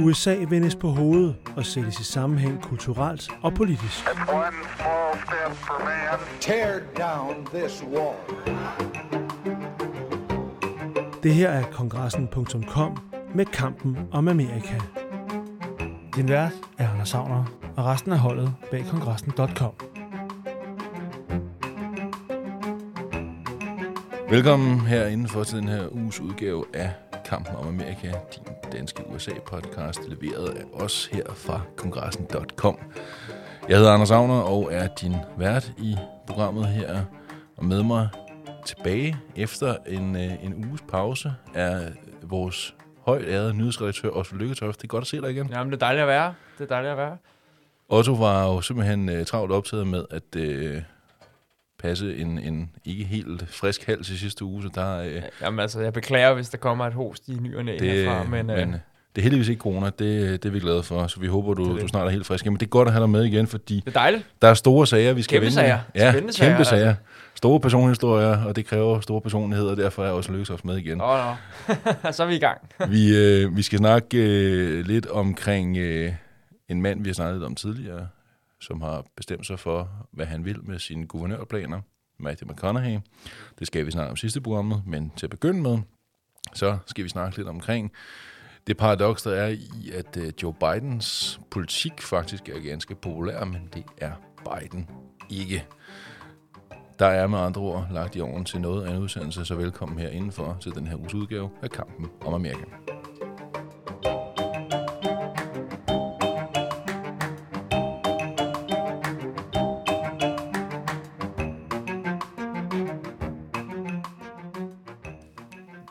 USA vendes på hovedet og sættes i sammenhæng kulturelt og politisk. For. Tear down this wall. Det her er kongressen.com med kampen om Amerika. Din vært er Anders Savner, og resten af holdet bag kongressen.com. Velkommen her indenfor til den her uges udgave af Kampen om Amerika, din danske USA-podcast, leveret af os her fra kongressen.com. Jeg hedder Anders Agner og er din vært i programmet her, og med mig tilbage efter en, øh, en uges pause er vores højt ærede nyhedsredaktør Otto Lykketoft. Det er godt at se dig igen. Jamen, det er dejligt at være. Det er dejligt at være. Otto var jo simpelthen uh, travlt optaget med at uh, passe en, en ikke helt frisk hals i sidste uge, så der... Uh, Jamen altså, jeg beklager, hvis der kommer et host i ny og næ det, herfra, men, men øh, det er heldigvis ikke corona, det, det er vi glade for, så vi håber, du, Det det. du snart er helt frisk. Men det er godt at have dig med igen, fordi det er dejligt. der er store sager, vi skal Kæmpe vende. sager. Ja, Spændende sager, kæmpe sager. altså. Store personhistorier, og det kræver store personligheder, og derfor er også Lykkes med igen. Åh, oh, no. så er vi i gang. Vi, øh, vi skal snakke øh, lidt omkring øh, en mand, vi har snakket om tidligere, som har bestemt sig for, hvad han vil med sine guvernørplaner, Matthew McConaughey. Det skal vi snakke om sidste programmet, men til at begynde med, så skal vi snakke lidt omkring det paradoks, der er i, at øh, Joe Bidens politik faktisk er ganske populær, men det er Biden ikke. Der er med andre ord lagt i oven til noget af en udsendelse, så velkommen her indenfor til den her uges udgave af Kampen om Amerika.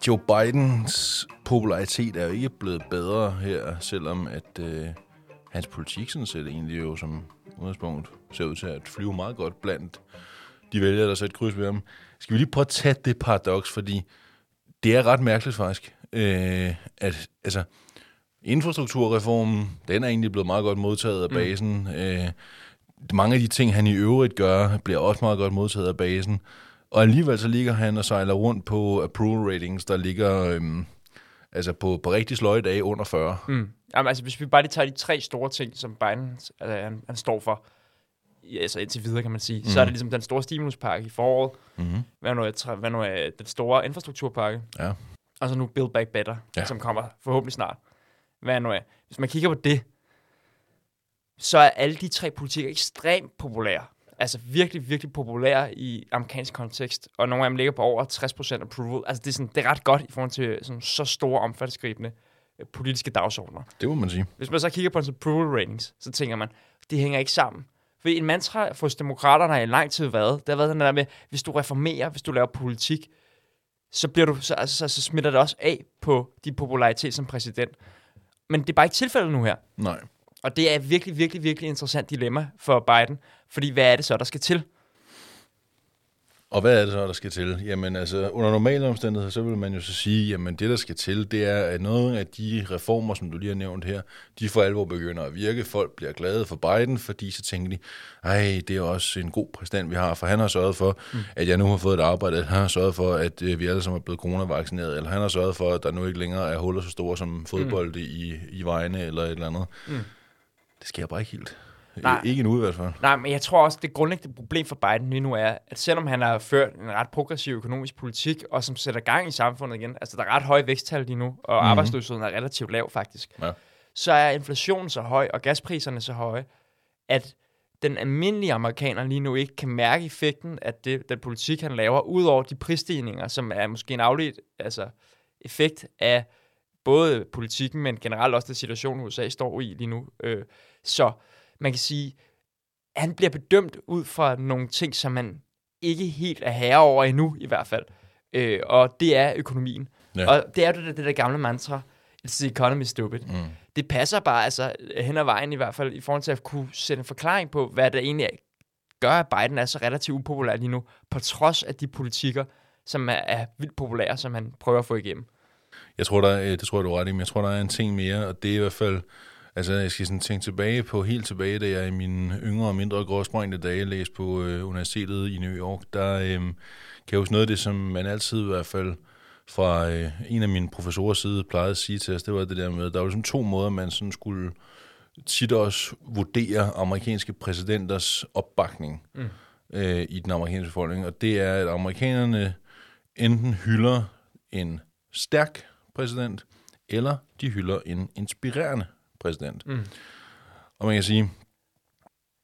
Joe Bidens popularitet er jo ikke blevet bedre her, selvom at øh, hans politik sådan set egentlig jo som udgangspunkt ser ud til at flyve meget godt blandt de vælgere, der sætter kryds ved ham. Skal vi lige prøve at tage det paradoks, fordi det er ret mærkeligt faktisk, øh, at altså, infrastrukturreformen, den er egentlig blevet meget godt modtaget af basen. Mm. Øh, mange af de ting, han i øvrigt gør, bliver også meget godt modtaget af basen. Og alligevel så ligger han og sejler rundt på approval ratings, der ligger øhm, altså på, på rigtig sløje dage under 40. Mm. Jamen, altså, hvis vi bare lige tager de tre store ting, som Biden altså, han, han står for, ja, altså indtil videre, kan man sige, mm. så er det ligesom den store stimuluspakke i foråret, Mm-hmm. hvad nu er, hvad nu er den store infrastrukturpakke, Ja. og så nu Build Back Better, ja. som kommer forhåbentlig snart. Hvad nu er. Hvis man kigger på det, så er alle de tre politikker ekstremt populære. Altså virkelig, virkelig populære i amerikansk kontekst. Og nogle af dem ligger på over 60% approval. Altså det er, sådan, det er ret godt i forhold til sådan, så store, øh, politiske dagsordner. Det må man sige. Hvis man så kigger på hans approval ratings, så tænker man, det hænger ikke sammen. For en mantra for demokraterne har i lang tid været, det har været den der med, hvis du reformerer, hvis du laver politik, så, bliver du, så, altså, så, så smitter det også af på din popularitet som præsident. Men det er bare ikke tilfældet nu her. Nej. Og det er et virkelig, virkelig, virkelig interessant dilemma for Biden. Fordi hvad er det så, der skal til? Og hvad er det så, der skal til? Jamen altså, under normale omstændigheder, så vil man jo så sige, jamen det, der skal til, det er, at noget af de reformer, som du lige har nævnt her, de for alvor begynder at virke. Folk bliver glade for Biden, fordi så tænker de, ej, det er også en god præsident, vi har, for han har sørget for, mm. at jeg nu har fået et arbejde, at han har sørget for, at øh, vi alle sammen er blevet coronavaccineret, eller han har sørget for, at der nu ikke længere er huller så store som fodbold mm. i, i vejene, eller et eller andet. Mm. Det sker bare ikke helt. Nej. Ikke endnu i hvert fald. Nej, men jeg tror også, det grundlæggende problem for Biden lige nu er, at selvom han har ført en ret progressiv økonomisk politik, og som sætter gang i samfundet igen, altså der er ret høje væksttal lige nu, og mm-hmm. arbejdsløsheden er relativt lav faktisk, Ja. så er inflationen så høj, og gaspriserne så høje, at den almindelige amerikaner lige nu ikke kan mærke effekten af det, den politik, han laver, udover de prisstigninger, som er måske en afledt altså, effekt af både politikken, men generelt også den situation, USA står i lige nu. Øh, så man kan sige, han bliver bedømt ud fra nogle ting, som man ikke helt er herre over endnu, i hvert fald. Øh, og det er økonomien. Ja. Og det er jo det, det der gamle mantra. It's the economy stupid. Mm. Det passer bare altså hen ad vejen i hvert fald, i forhold til at kunne sætte en forklaring på, hvad det egentlig gør, at Biden er så relativt upopulær lige nu, på trods af de politikker, som er, er vildt populære, som han prøver at få igennem. Jeg tror, der, er- det tror jeg, du er ret i, men jeg tror, der er en ting mere, og det er i hvert fald, altså jeg skal sådan tænke tilbage på, helt tilbage, da jeg i mine yngre og mindre gråsprængte dage læste på øh, universitetet i New York, der øh, kan jeg huske noget af det, som man altid i hvert fald fra øh, en af mine professorer side plejede at sige til os, det var det der med, der var ligesom to måder, man sådan skulle tit også vurdere amerikanske præsidenters opbakning mm. øh, i den amerikanske befolkning, og det er, at amerikanerne enten hylder en stærk præsident, eller de hylder en inspirerende præsident. Mm. Og man kan sige,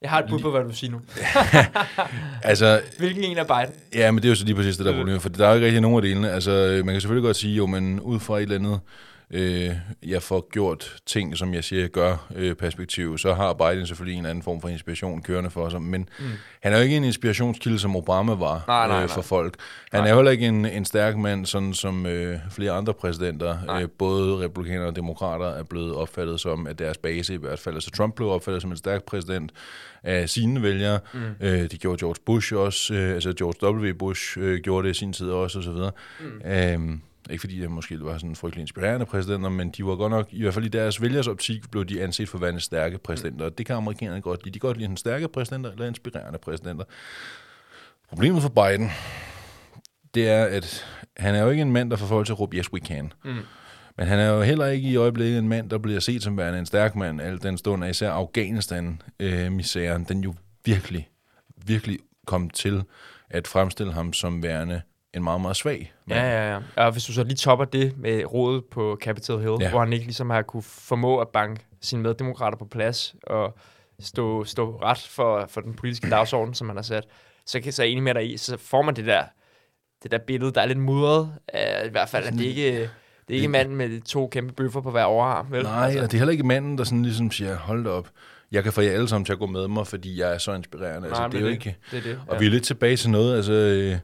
Jeg har et bud på, hvad du siger nu. altså, Hvilken en er Biden? ja, men det er jo så lige præcis det, der er problemet, for der er jo ikke rigtig nogen af delene. Altså, man kan selvfølgelig godt sige, jo, men ud fra et eller andet, øh, jeg får gjort ting, som jeg siger, jeg gør øh, perspektiv, så har Biden selvfølgelig en anden form for inspiration kørende for sig. Men mm. han er jo ikke en inspirationskilde, som Obama var Nej, nej, øh, for nej. folk. Han er jo heller ikke en, en stærk mand, sådan som øh, flere andre præsidenter, øh, både republikanere og demokrater, er blevet opfattet som, at deres base i hvert fald, altså Trump blev opfattet som en stærk præsident af sine vælgere. Mm. Øh, det gjorde George Bush også, øh, altså George W. Bush øh, gjorde det i sin tid også, og så videre. Mm. Øhm, ikke fordi det måske var sådan frygtelig inspirerende præsidenter, men de var godt nok, i hvert fald i deres vælgers optik, blev de anset for at være stærke præsidenter. Og det kan amerikanerne godt lide. De kan godt lide en stærke præsidenter eller inspirerende præsidenter. Problemet for Biden, det er, at han er jo ikke en mand, der får folk til at råbe, yes, we can. Mm. Men han er jo heller ikke i øjeblikket en mand, der bliver set som værende en stærk mand, al den stund af især Afghanistan-misæren, den jo virkelig, virkelig kom til at fremstille ham som værende en meget, meget svag mand. Ja, ja, ja. Og hvis du så lige topper det med rådet på Capitol Hill, Ja. ja. hvor han ikke ligesom har kunne formå at banke sine meddemokrater på plads og stå, stå ret for, for den politiske dagsorden, som han har sat, så kan jeg så enig med dig i, så får man det der, det der billede, der er lidt mudret. Uh, I hvert fald, at det ikke, det er ikke manden med de to kæmpe bøffer på hver overarm. Vel? Nej, altså. og det er heller ikke manden, der sådan ligesom siger, hold da op, jeg kan få jer alle sammen til at gå med mig, fordi jeg er så inspirerende. Altså, Nej, det er jo det, ikke... det er det. Og vi er lidt tilbage til noget, altså... Øh,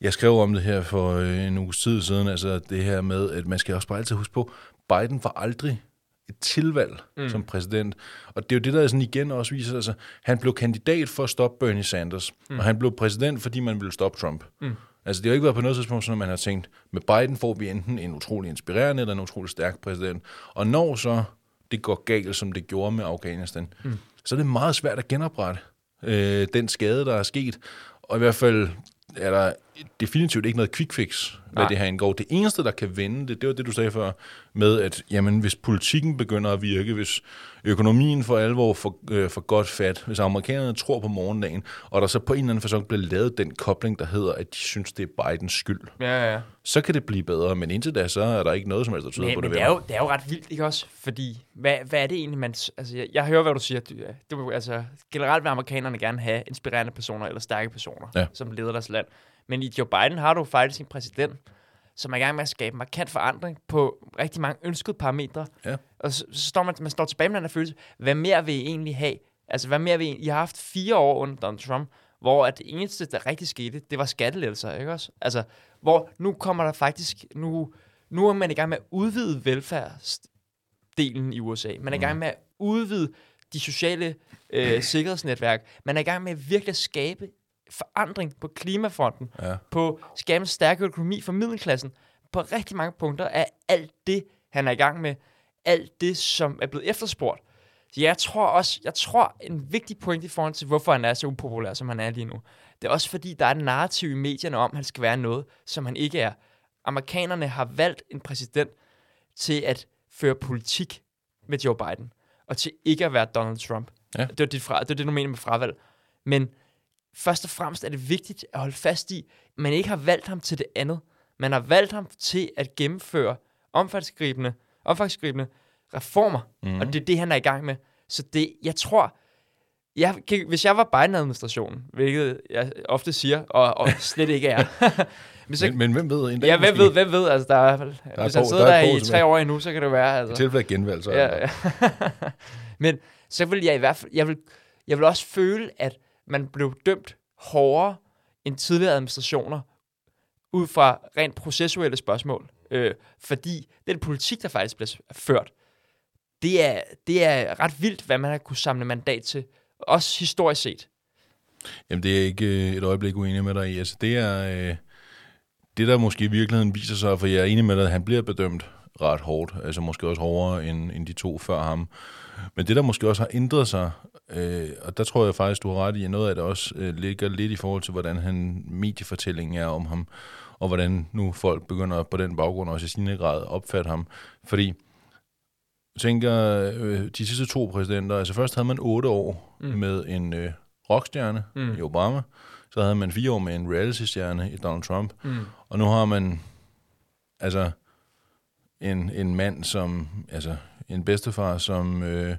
jeg skrev om det her for øh, en uges tid siden, altså det her med, at man skal også bare altid huske på, Biden var aldrig et tilvalg mm. som præsident. Og det er jo det, der sådan igen også viser. Altså, han blev kandidat for at stoppe Bernie Sanders, mm. og han blev præsident, fordi man ville stoppe Trump. Mm. Altså, det har jo ikke været på noget tidspunkt, at man har tænkt, med Biden får vi enten en utrolig inspirerende eller en utrolig stærk præsident. Og når så det går galt, som det gjorde med Afghanistan, mm. så er det meget svært at genoprette øh, den skade, der er sket. Og i hvert fald er der definitivt ikke noget quick fix, hvad Nej. det her indgår. Det eneste, der kan vende det, det var det, du sagde før, med at jamen, hvis politikken begynder at virke, hvis økonomien for alvor får, øh, for godt fat, hvis amerikanerne tror på morgendagen, og der så på en eller anden fasong bliver lavet den kobling, der hedder, at de synes, det er Bidens skyld, Ja, ja, så kan det blive bedre. Men indtil da, så er der ikke noget som helst, der tyder Men, på men det. det, er jo, det er jo ret vildt, ikke også? Fordi, hvad, hvad er det egentlig, man... Altså, jeg, jeg hører, hvad du siger. Du, du, altså, generelt vil amerikanerne gerne have inspirerende personer eller stærke personer, Ja. som leder deres land. Men i Joe Biden har du faktisk en præsident, som er i gang med at skabe markant forandring på rigtig mange ønskede parametre. Ja. Og så, så står man, man står tilbage med den her følelse, hvad mere vil I egentlig have? Altså, hvad mere vil I, I har haft fire år under Donald Trump, hvor at det eneste, der rigtig skete, det var skattelettelser, ikke også? Altså, hvor nu kommer der faktisk, nu, nu er man i gang med at udvide velfærdsdelen i USA. Man er i gang med at udvide de sociale øh, sikkerhedsnetværk. Man er i gang med virkelig at skabe forandring på klimafronten, Ja. på skabe en stærk økonomi for middelklassen. På rigtig mange punkter er alt det, han er i gang med, alt det, som er blevet efterspurgt. Så jeg tror også, jeg tror en vigtig point i forhold til, hvorfor han er så upopulær, som han er lige nu. Det er også fordi, der er et narrativ i medierne om, at han skal være noget, som han ikke er. Amerikanerne har valgt en præsident til at føre politik med Joe Biden, og til ikke at være Donald Trump. Ja. Det, var dit fra, det var det, du mener med fravalg. Men først og fremmest er det vigtigt at holde fast i, at man ikke har valgt ham til det andet. Man har valgt ham til at gennemføre omfangsgribende, omfangsgribende reformer, mm. og det er det, han er i gang med. Så det, jeg tror, jeg, kan- hvis jeg var Biden-administrationen, hvilket jeg ofte siger, og, og slet ikke er, men så, Men, men hvem ved? En dag ja, hvem måske. ved, hvem ved, altså der er, hvis et han sidder der der, er i tre år endnu, så kan det være, altså. I tilfælde genvalg, så er Ja, ja. Men så vil jeg i hvert fald, jeg vil, jeg vil også føle, at man blev dømt hårdere end tidligere administrationer, ud fra rent processuelle spørgsmål. Øh, fordi den politik, der faktisk blev ført, det er, det er ret vildt, hvad man har kunne samle mandat til. Også historisk set. Jamen, det er ikke øh, et øjeblik uenig med dig i. Altså, det er... Øh, det, der måske i virkeligheden viser sig, for jeg er enig med dig, at han bliver bedømt ret hårdt, altså måske også hårdere end, end de to før ham. Men det, der måske også har ændret sig, øh, og der tror jeg faktisk, du har ret i, at noget af det også øh, ligger lidt i forhold til, hvordan han mediefortællingen er om ham, og hvordan nu folk begynder på den baggrund også i sin grad at opfatte ham. Fordi tænker, øh, de sidste to præsidenter, altså først havde man otte år mm. med en øh, rockstjerne mm. i Obama, så havde man fire år med en reality-stjerne i Donald Trump, mm. og nu har man altså en, en mand som, altså en bedstefar, som øh,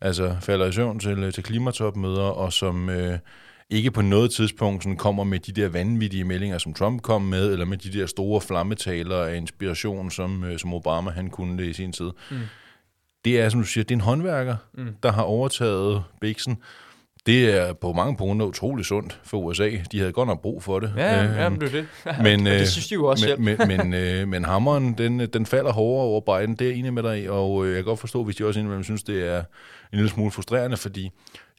altså falder i søvn til, til klimatopmøder, og som øh, ikke på noget tidspunkt sådan kommer med de der vanvittige meldinger, som Trump kom med, eller med de der store flammetaler af inspiration, som, øh, som Obama han kunne det i sin tid. Mm. Det er, som du siger, det er en håndværker, mm. der har overtaget Bixen, det er på mange punkter utrolig sundt for USA. De havde godt nok brug for det. Ja, øh, ja det er det. Men, det synes de jo også men, selv. men, men, øh, men hammeren, den, den falder hårdere over Biden. Det er jeg enig med dig i, og øh, jeg kan godt forstå, hvis de også indimellem synes, det er en lille smule frustrerende, fordi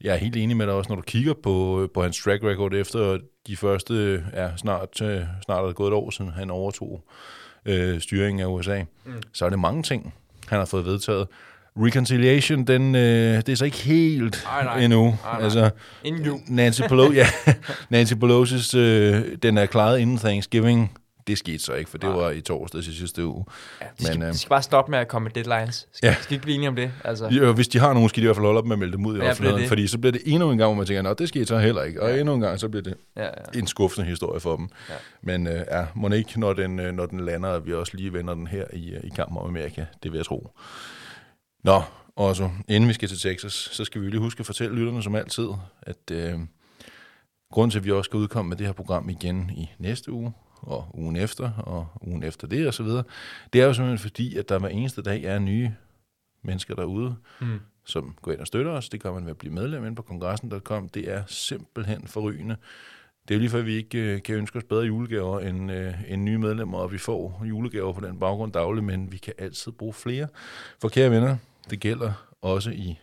jeg er helt enig med dig også, når du kigger på, på hans track record efter de første, ja, snart, øh, snart er det gået et år siden, han overtog øh, styringen af USA, mm. så er det mange ting, han har fået vedtaget. Reconciliation, den, øh, det er så ikke helt Ej, nej. endnu. Ej, nej. Altså, Inden jul. Nancy Pelosi, ja, Nancy Pelosi's, øh, den er klaret inden Thanksgiving. Det skete så ikke, for det Nej. var i torsdags i sidste uge. Ja, de, skal, Men, øh, de skal bare stoppe med at komme med deadlines. Skal, Ja. skal ikke blive enige om det? Altså. Jo, hvis de har nogen, skal de i hvert fald holde op med at melde dem ud i Ja, offentligheden, fordi så bliver det endnu en gang, hvor man tænker, nå, det skete så heller ikke, og Ja. endnu en gang, så bliver det Ja, ja. en skuffende historie for dem. Ja. Men øh, ja, må ikke, når den, øh, når den lander, at vi også lige vender den her i, øh, i kampen om Amerika, det vil jeg tro. Nå, også inden vi skal til Texas, så skal vi lige huske at fortælle lytterne som altid, at øh, grunden til, at vi også skal udkomme med det her program igen i næste uge, og ugen efter, og ugen efter det, og så videre, det er jo simpelthen fordi, at der hver eneste dag er nye mennesker derude, Mm. som går ind og støtter os. Det gør man ved at blive medlem ind på kongressen.com. Det er simpelthen forrygende. Det er jo lige for, at vi ikke øh, kan ønske os bedre julegaver end, øh, end nye medlemmer, og vi får julegaver på den baggrund dagligt, men vi kan altid bruge flere. For kære venner, det gælder også i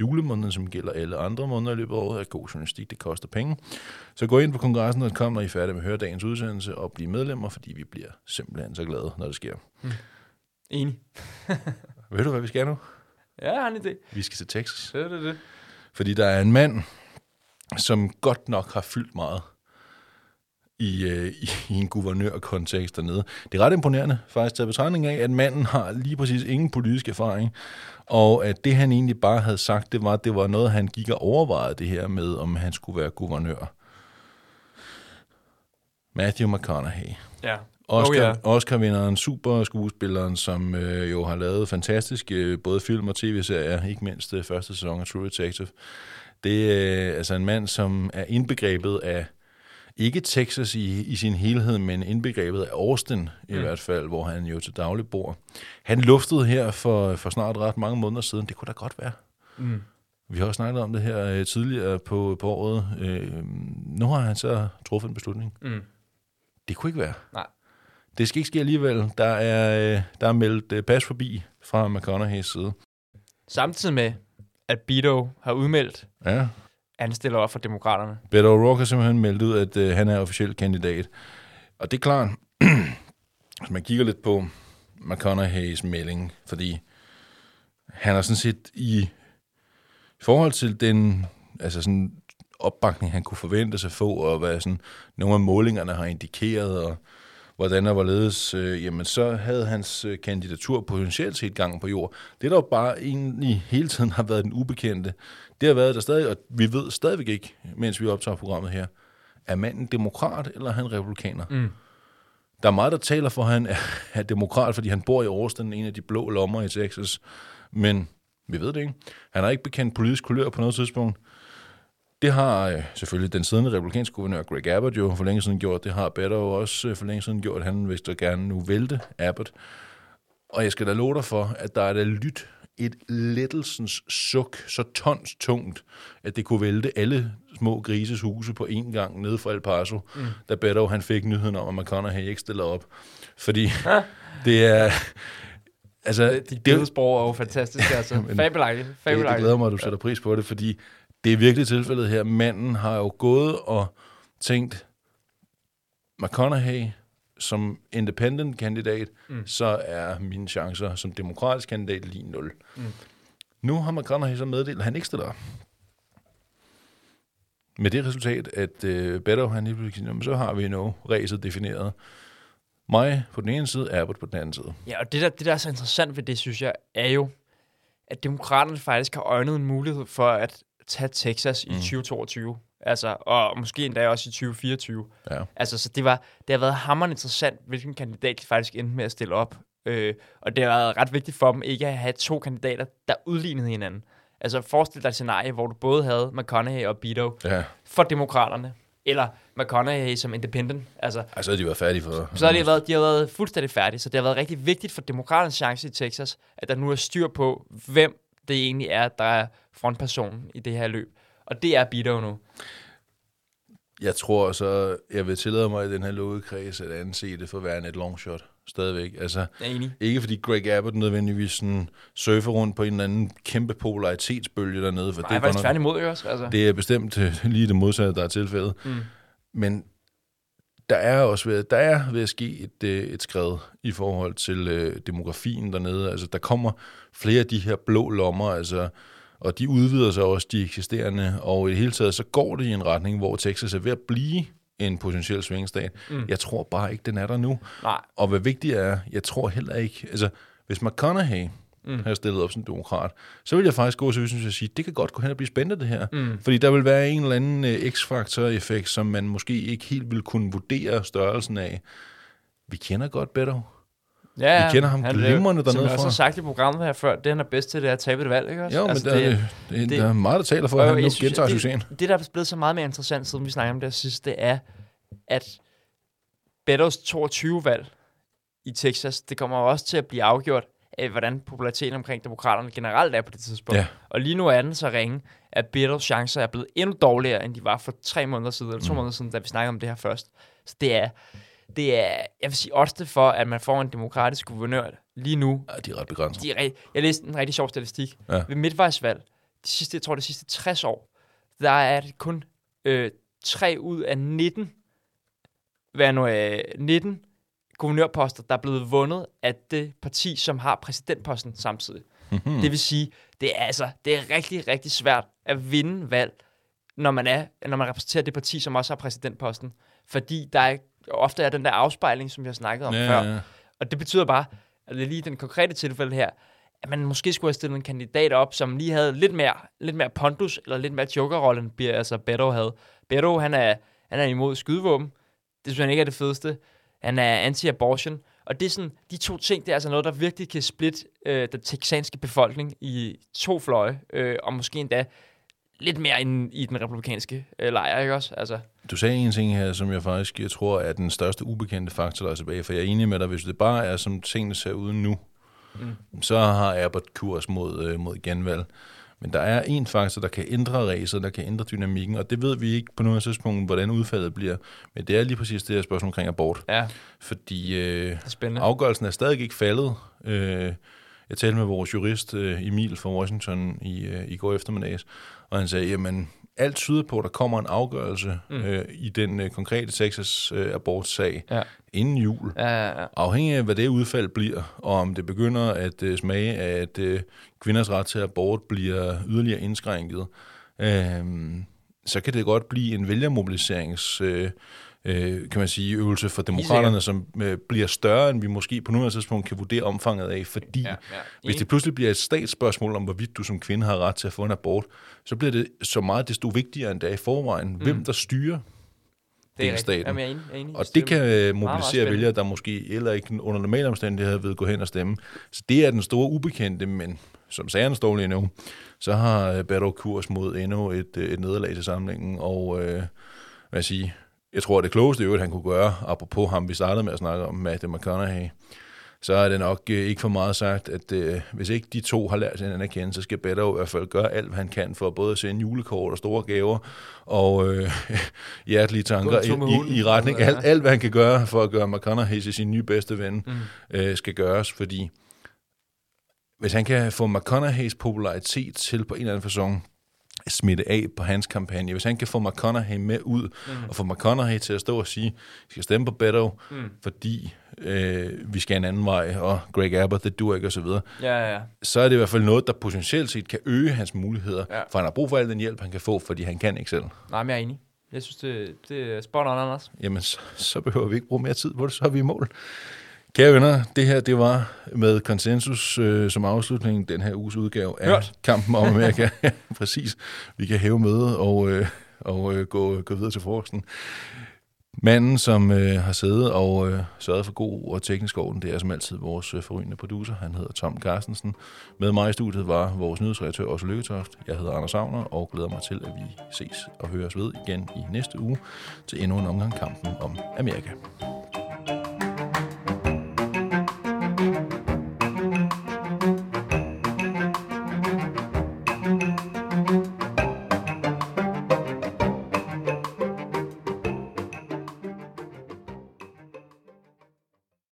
julemåneden, som gælder alle andre måneder i løbet af året, at god journalistik, det koster penge. Så gå ind på kongressen.com, når I er færdige med at høre dagens udsendelse, og blive medlemmer, fordi vi bliver simpelthen så glade, når det sker. Enig. Ved du, hvad vi skal nu? Ja, jeg har en idé. Vi skal til Texas. Det er det, det. Fordi der er en mand, som godt nok har fyldt meget i, øh, i, en guvernørkontekst dernede. Det er ret imponerende, faktisk taget betragtning af, at manden har lige præcis ingen politisk erfaring, og at det han egentlig bare havde sagt, det var, at det var noget, han gik og overvejede det her med, om han skulle være guvernør. Matthew McConaughey. Ja. Oscar, Oh, ja. Oscar-vinderen, superskuespilleren, som øh, jo har lavet fantastiske øh, både film og tv-serier, ikke mindst øh, første sæson af True Detective. Det er øh, altså en mand, som er indbegrebet af, ikke Texas i, i sin helhed, men indbegrebet af Austin mm. i hvert fald, hvor han jo til daglig bor. Han luftede her for, for snart ret mange måneder siden. Det kunne da godt være. Mm. Vi har også snakket om det her øh, tidligere på, på året. Øh, nu har han så truffet en beslutning. Mm. Det kunne ikke være. Nej. Det skal ikke ske alligevel. Der er, øh, der er meldt øh, pas forbi fra McConaughey's side. Samtidig med, at Beto har udmeldt, Ja at han stiller op for demokraterne. Beto O'Rourke har simpelthen meldt ud, at øh, han er officiel kandidat. Og det er klart, hvis man kigger lidt på McConaughey's melding, fordi han har sådan set i, i forhold til den altså sådan opbakning, han kunne forvente sig at få, og hvad sådan, nogle af målingerne har indikeret, og hvordan og hvorledes, øh, jamen så havde hans øh, kandidatur potentielt set gang på jord. Det, der jo bare egentlig hele tiden har været den ubekendte, det har været der stadig, og vi ved stadigvæk ikke, mens vi optager programmet her, er manden demokrat, eller er han republikaner? Mm. Der er meget, der taler for, at han er, er demokrat, fordi han bor i Austin, en af de blå lommer i Texas. Men vi ved det ikke. Han har ikke bekendt politisk kulør på noget tidspunkt. Det har øh, selvfølgelig den siddende republikanske guvernør Greg Abbott jo for længe siden gjort. Det har Beto jo også øh, for længe siden gjort. Han vil gerne nu vælte Abbott. Og jeg skal da love dig for, at der er da lyt et lettelsens suk så tons tungt, at det kunne vælte alle små grises huse på én gang nede fra El Paso, mm. da Beto han fik nyheden om, at McConaughey ikke stiller op. Fordi Det er... Altså, det, billedsprog er jo fantastisk, altså. Men Fabelagtigt, det, det fabelagtigt. glæder mig, at du sætter pris på det, fordi det er virkelig tilfældet her. Manden har jo gået og tænkt, McConaughey som independent kandidat, mm. så er mine chancer som demokratisk kandidat lige 0. Mm. Nu har McConaughey så meddelt, at han ikke stiller. Med det resultat, at øh, Beto, han lige pludselig siger, "Jamen, så har vi nu ræset defineret. Mig på den ene side, Abbott på den anden side. Ja, og det der, det der er så interessant ved det, synes jeg, er jo, at demokraterne faktisk har øjnet en mulighed for at tage Texas i 2022. Altså, og måske endda også i 2024. Ja. Altså, så det, var, det har været hammerende interessant, hvilken kandidat de faktisk endte med at stille op. Øh, og det har været ret vigtigt for dem ikke at have to kandidater, der udlignede hinanden. Altså, forestil dig et scenarie, hvor du både havde McConaughey og Beto Ja, for demokraterne, eller McConaughey som independent. Altså, altså de var færdige for... så har de, været, de har været fuldstændig færdige, så det har været rigtig vigtigt for demokraternes chance i Texas, at der nu er styr på, hvem det egentlig er, der er frontpersonen i det her løb. Og det er Beto nu. Jeg tror så, jeg vil tillade mig i den her lukkede kreds at anse det for værende et long shot. Stadigvæk. Altså, ikke fordi Greg Abbott nødvendigvis sådan surfer rundt på en eller anden kæmpe popularitetsbølge dernede. For Nej, det, er faktisk tværtimod, også? Altså. det er bestemt øh, lige det modsatte, der er tilfældet. Mm. Men der er også ved, der er ved at ske et, øh, et skred i forhold til øh, demografien dernede. Altså, der kommer flere af de her blå lommer, altså, og de udvider sig også, de eksisterende, og i det hele taget, så går det i en retning, hvor Texas er ved at blive en potentiel svingstat. Mm. Jeg tror bare ikke, den er der nu. Nej. Og hvad vigtigt er, jeg tror heller ikke, altså, hvis McConaughey mm. havde stillet op som demokrat, så vil jeg faktisk gå så synes jeg sige, det kan godt gå hen og blive spændende det her. Mm. Fordi der vil være en eller anden øh, x-faktor-effekt, som man måske ikke helt vil kunne vurdere størrelsen af. Vi kender godt Beto. Ja, Vi kender ham han- glimrende Som dernede jeg også fra. har sagt i programmet her før, det han er bedst til, det er at tabe et valg, ikke også? Jo, altså, men der, det, det, det, det- der er meget, der taler for, at han nu synes, gentager det- succesen. Det, der er blevet så meget mere interessant, siden vi snakkede om det sidst, det er, at Betos 22-valg i Texas, det kommer også til at blive afgjort af, hvordan populariteten omkring demokraterne generelt er på det tidspunkt. Ja. Og lige nu er den så ringe, at Betos chancer er blevet endnu dårligere, end de var for tre måneder siden, eller to mm. måneder siden, da vi snakkede om det her først. Så det er, det er jeg vil sige, oddsene for, at man får en demokratisk guvernør lige nu, Ja, de er ret begrænset. de er, jeg læste en rigtig sjov statistik. Ja. Ja. Ved midtvejsvalg, de sidste, jeg tror det sidste 60 år, der er det kun øh, 3 ud af 19, hvad nu, øh, 19 guvernørposter, der er blevet vundet af det parti, som har præsidentposten samtidig. Mhm. Det vil sige, det er altså, det er rigtig, rigtig svært at vinde valg, når man, er, når man repræsenterer det parti, som også har præsidentposten. Fordi der er, ofte er den der afspejling, som vi har snakket om Ja, før. ja. Og det betyder bare, at det er lige den konkrete tilfælde her, at man måske skulle have stillet en kandidat op, som lige havde lidt mere, lidt mere pondus, eller lidt mere jokerrolle, end altså Beto havde. Beto, han er, han er imod skydevåben. Det synes han ikke er det fedeste. Han er anti-abortion. Og det er sådan, de to ting, det er altså noget, der virkelig kan splitte øh, den texanske befolkning i to fløje, øh, og måske endda lidt mere end i den republikanske øh, lejr, ikke også? Altså, Du sagde en ting her, som jeg faktisk jeg tror er den største ubekendte faktor, der er tilbage. For jeg er enig med dig, hvis det bare er, som tingene ser ud nu, mm. så har Abbott kurs mod, øh, mod genvalg. Men der er en faktor, der kan ændre racet, der kan ændre dynamikken, og det ved vi ikke på noget tidspunkt, hvordan udfaldet bliver. Men det er lige præcis det her spørgsmål omkring abort. ja, Fordi øh, spændende. afgørelsen er stadig ikke faldet. Øh, jeg talte med vores jurist øh, Emil fra Washington i, øh, i går eftermiddags, og han sagde, jamen alt tyder på, at der kommer en afgørelse mm. øh, i den øh, konkrete Texas øh, abortsag Ja. inden jul. Ja, ja, ja. Afhængig af, hvad det udfald bliver, og om det begynder at øh, smage af, at øh, kvinders ret til abort bliver yderligere indskrænket, øh, så kan det godt blive en vælgermobiliserings... Øh, øh, kan man sige, øvelse for demokraterne, som øh, bliver større, end vi måske på nuværende tidspunkt kan vurdere omfanget af, fordi ja, Ja, hvis det pludselig bliver et statsspørgsmål om, hvorvidt du som kvinde har ret til at få en abort, så bliver det så meget desto vigtigere end det er i forvejen, mm. hvem der styrer Det er rigtigt. Jamen, jeg er enig, jeg er enig. og det kan øh, meget mobilisere spændende. vælgere, der måske eller ikke under normale omstændigheder vil gå hen og stemme. Så det er den store ubekendte, men som sagerne står lige nu, så har øh, Beto kurs mod endnu et, øh, et nederlag til samlingen, og øh, hvad jeg sige, jeg tror, det klogeste, øvrigt, han kunne gøre, apropos ham, vi startede med at snakke om, Matthew McConaughey, så er det nok øh, ikke for meget sagt, at øh, hvis ikke de to har lært hinanden at kende, så skal Better i hvert fald gøre alt, hvad han kan for både at sende julekort og store gaver og øh, hjertelige tanker i, i, i retning. Alt, alt, hvad han kan gøre for at gøre McConaughey til sin nye bedste ven, Mm. øh, skal gøres, fordi hvis han kan få McConaughey's popularitet til på en eller anden façon at smitte af på hans kampagne, hvis han kan få McConaughey med ud, mm. og få McConaughey til at stå og sige, vi skal stemme på Beto, mm. fordi øh, vi skal en anden vej, og Greg Abbott, det dur ikke, osv., Ja, ja, ja. så er det i hvert fald noget, der potentielt set kan øge hans muligheder, Ja. for han har brug for al den hjælp, han kan få, fordi han kan ikke selv. Nej, men jeg er enig. Jeg synes, det, det er spot on, Anders. Jamen, så, så behøver vi ikke bruge mere tid på det, så er vi i mål. Kære venner, det her det var med konsensus øh, som afslutning den her uges udgave af Hørt. Kampen om Amerika. Præcis. Vi kan hæve mødet og, øh, og øh, gå, gå videre til frokosten. Manden, som øh, har siddet og øh, sørget for god og teknisk orden, det er som altid vores øh, forrygende producer. Han hedder Tom Carstensen. Med mig i studiet var vores nyhedsredaktør Også Lykketoft. Jeg hedder Anders Savner og glæder mig til, at vi ses og høres ved igen i næste uge til endnu en omgang Kampen om Amerika.